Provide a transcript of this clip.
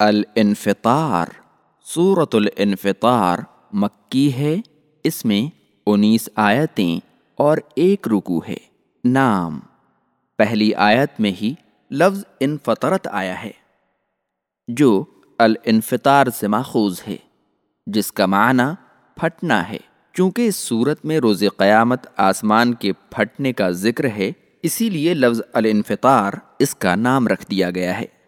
الانفطار صورت الانفطار مکی ہے، اس میں انیس آیتیں اور ایک رکو ہے، نام۔ پہلی آیت میں ہی لفظ انفطرت آیا ہے، جو الانفطار سے ماخوذ ہے، جس کا معنی پھٹنا ہے۔ چونکہ اس صورت میں روز قیامت آسمان کے پھٹنے کا ذکر ہے، اسی لیے لفظ الانفطار اس کا نام رکھ دیا گیا ہے۔